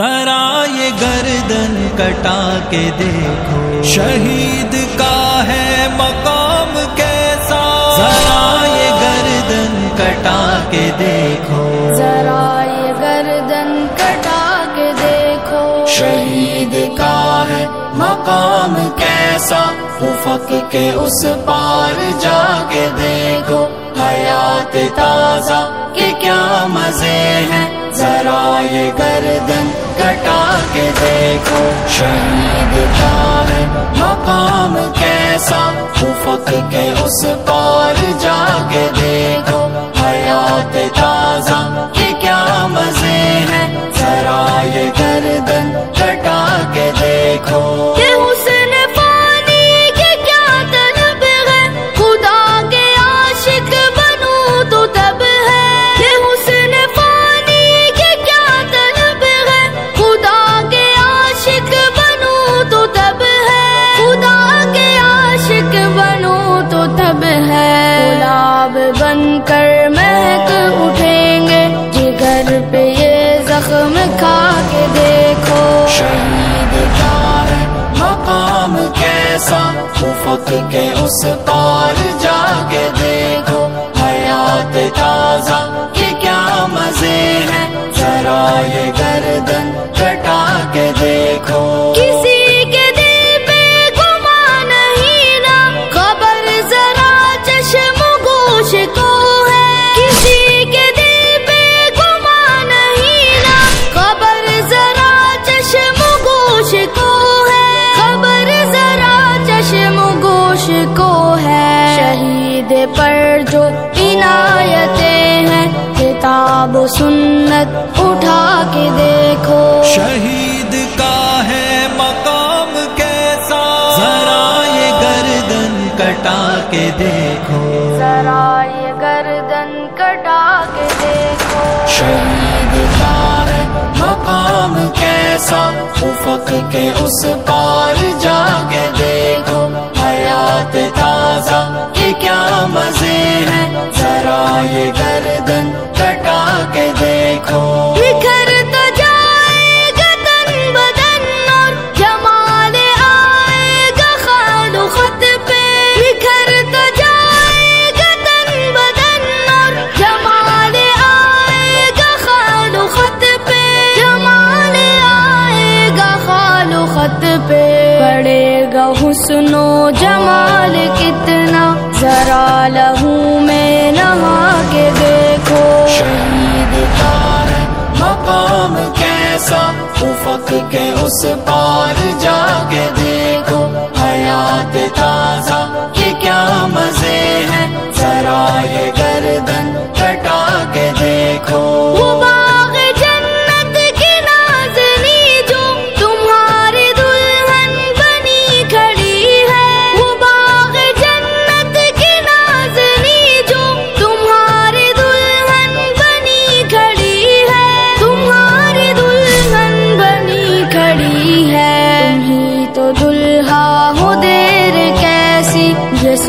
ذرا یہ گردن کٹا کے دیکھو۔ شہید کا ہے مقام کیسا؟ ذرا یہ گردن کٹا کے دیکھو۔ ذرا یہ گردن کٹا کے دیکھو۔ شہید کا ہے مقام کیسا؟ افق کے اس پار جا کے دیکھو۔ حیات تازہ کہ کیا مزے ہیں؟ ذرا یہ گردن کٹا کے دیکھو شہید کا ہے مقام کیسا؟ افق کے اس پار جا کے دیکھو، حیات تازہ کہ کیا مزے ہیں؟ ذرا یہ گردن کٹا کے دیکھو۔ تب ہے۔ گلاب بن کر مہک اٹھیں گے۔ جگر پہ یہ زخم کھا کے دیکھو۔ شہید کا ہے مقام کیسا افق کے اس پار جا کے دیکھو۔ حیات تازہ کہ کیا مزے ہیں۔ ذرا یہ گردن کٹا کے دیکھو۔ کٹا کے دیکھو۔ ذرا یہ گردن کٹا کے دیکھو۔ شہید ہے مقام کیسا؟ افق کے اس پار جا کے دیکھو۔ حیات تازہ کہ کیا مزے ہیں؟ ذرا یہ گردن کٹا کے دیکھو۔ سنو جمال کتنا، ذرا لہو میں نہا کے دیکھو۔ شہید کا مقام کیسا، افق کے اس پار جا کے دیکھو۔ حیات تازہ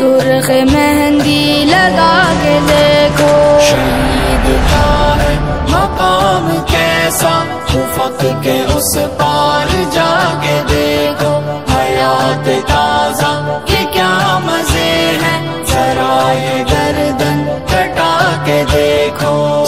سرخ مہندی لگا کے دیکھو۔ شہید کا ہے مقام کیسا افق کے اس پار جا کے دیکھو۔ حیات تازہ کہ کیا مزے ہیں ذرا یہ گردن کٹا کے دیکھو۔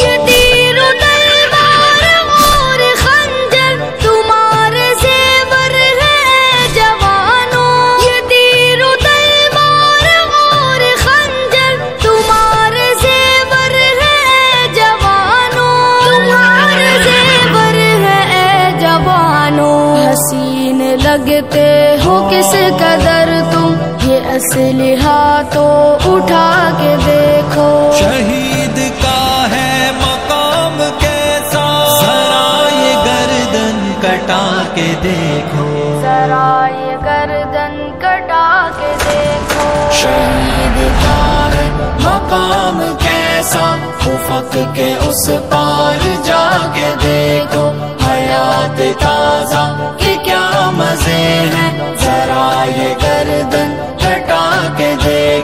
لگتے ہو کس قدر تم؟ یہ اصلی ہاتھوں اٹھا کے دیکھو۔ شہید کا ہے مقام کیسا؟ ذرا یہ گردن کٹا کے دیکھو۔ ذرا یہ گردن کٹا کے دیکھو۔ شہید کا ہے مقام کیسا؟ افق کے اس پار جا کے دیکھو۔ حیات تازہ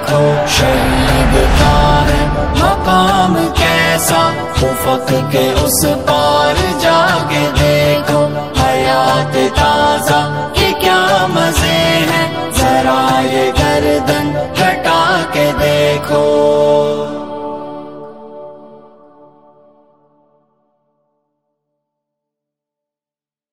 دیکھو شہید کا ہے مقام کیسا؟ افق کے اس پار جا کے دیکھو، حیات تازہ کہ کیا مزے ہیں؟ ذرا یہ گردن ہٹا کے دیکھو۔